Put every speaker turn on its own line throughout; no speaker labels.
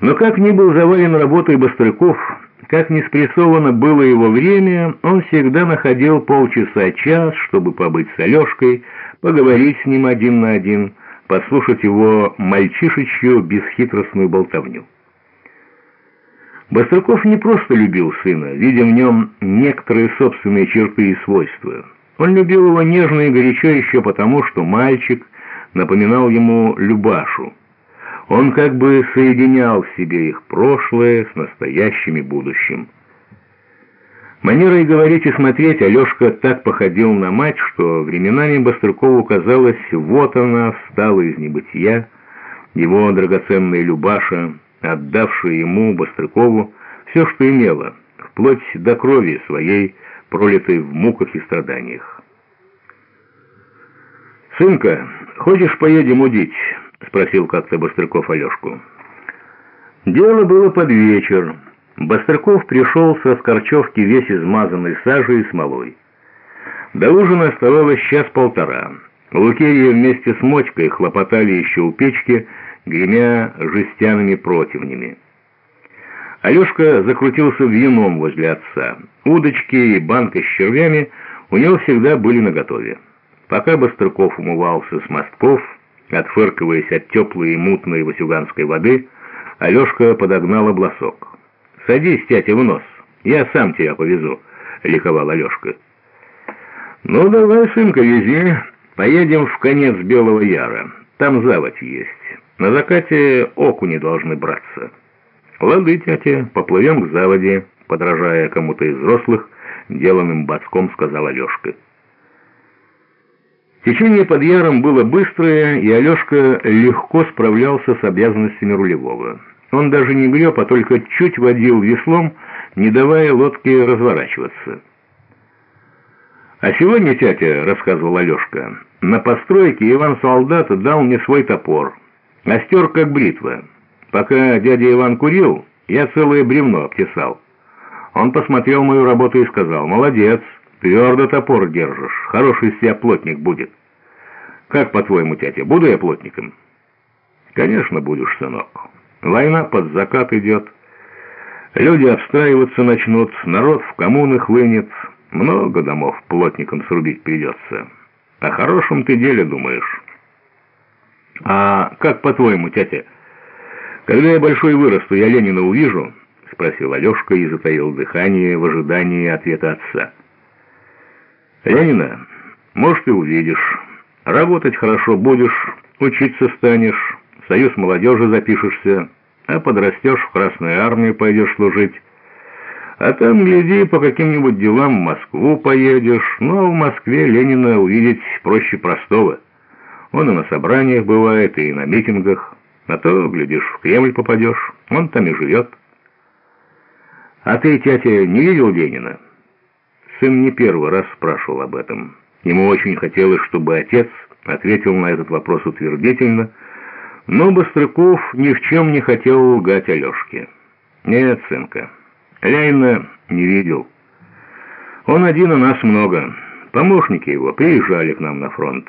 Но как ни был завален работой Бострыков, как ни спрессовано было его время, он всегда находил полчаса-час, чтобы побыть с Алешкой, поговорить с ним один на один, послушать его мальчишечью бесхитростную болтовню. Бострыков не просто любил сына, видя в нем некоторые собственные черты и свойства. Он любил его нежно и горячо еще потому, что мальчик напоминал ему Любашу. Он как бы соединял в себе их прошлое с настоящим и будущим. Манерой говорить и смотреть Алешка так походил на мать, что временами Бострыкову казалось, вот она встала из небытия, его драгоценная Любаша, отдавшая ему, Бострыкову, все, что имела, вплоть до крови своей, пролитой в муках и страданиях. «Сынка, хочешь поедем удить?» — спросил как-то Бострыков Алешку. Дело было под вечер. Бострыков пришел со скорчевки весь измазанный сажей и смолой. До ужина оставалось час-полтора. Лукерья вместе с мочкой хлопотали еще у печки, гремя жестяными противнями. Алешка закрутился вином возле отца. Удочки и банка с червями у него всегда были наготове. Пока Бострыков умывался с мостков, Отфыркиваясь от теплой и мутной васюганской воды, Алешка подогнал обласок. «Садись, тятя, в нос, я сам тебя повезу», — ликовал Алешка. «Ну, давай, сынка, вези, поедем в конец Белого Яра, там заводь есть, на закате окуни должны браться». «Лады, тятя, поплывем к заводе», — подражая кому-то из взрослых, деланным бацком сказал Алешка. Течение под Яром было быстрое, и Алешка легко справлялся с обязанностями рулевого. Он даже не греб, а только чуть водил веслом, не давая лодке разворачиваться. «А сегодня, тятя, — рассказывал Алешка, — на постройке Иван Солдат дал мне свой топор, остер как бритва. Пока дядя Иван курил, я целое бревно обтесал. Он посмотрел мою работу и сказал, «Молодец, Твердо топор держишь, хороший из себя плотник будет. Как, по-твоему, тятя, буду я плотником? Конечно, будешь, сынок. Война под закат идет. Люди обстраиваться начнут, народ в коммуны хлынет. Много домов плотникам срубить придется. О хорошем ты деле думаешь. А как, по-твоему, тятя, когда я большой вырасту, я Ленина увижу? Спросил Алешка и затаил дыхание в ожидании ответа отца. Ленина, может, и увидишь. Работать хорошо будешь, учиться станешь, в союз молодежи запишешься, а подрастешь, в Красную армию пойдешь служить. А там, гляди, по каким-нибудь делам в Москву поедешь. Ну, а в Москве Ленина увидеть проще простого. Он и на собраниях бывает, и на митингах. А то, глядишь, в Кремль попадешь, он там и живет. А ты, тятя, не видел Ленина?» Сын не первый раз спрашивал об этом. Ему очень хотелось, чтобы отец ответил на этот вопрос утвердительно, но Бострыков ни в чем не хотел лгать Алешке. «Нет, сынка, Ляйна не видел. Он один, у нас много. Помощники его приезжали к нам на фронт.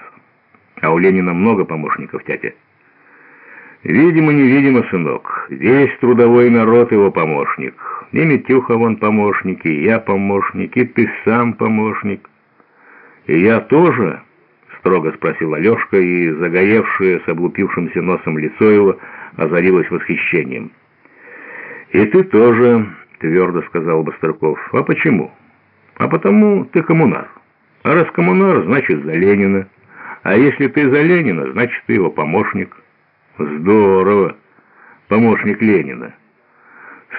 А у Ленина много помощников, тятя». «Видимо-невидимо, сынок, весь трудовой народ его помощник». И Митюха вон помощник, и я помощник, и ты сам помощник. И я тоже, строго спросил Алешка, и загоевшее с облупившимся носом лицо его озарилось восхищением. «И ты тоже», — твердо сказал Бастрыков. «А почему?» «А потому ты коммунар. А раз коммунар, значит, за Ленина. А если ты за Ленина, значит, ты его помощник». «Здорово! Помощник Ленина».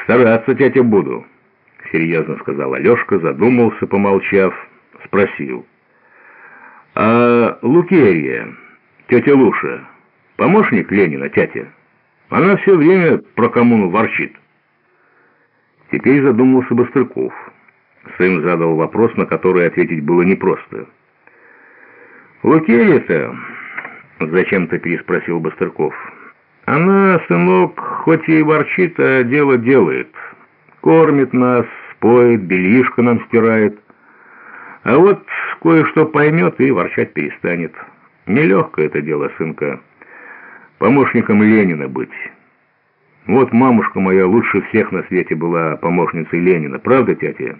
«Стараться, тятя, буду», — серьезно сказал Алешка, задумался, помолчав, спросил. «А Лукерия, тетя Луша, помощник Ленина, тятя? Она все время про коммуну ворчит». Теперь задумался Бострыков. Сын задал вопрос, на который ответить было непросто. «Лукерия-то...» — зачем-то переспросил Бострыков. Она, сынок, хоть и ворчит, а дело делает. Кормит нас, поет, бельишко нам стирает. А вот кое-что поймет и ворчать перестанет. Нелегкое это дело, сынка. Помощником Ленина быть. Вот мамушка моя лучше всех на свете была помощницей Ленина. Правда, тетя?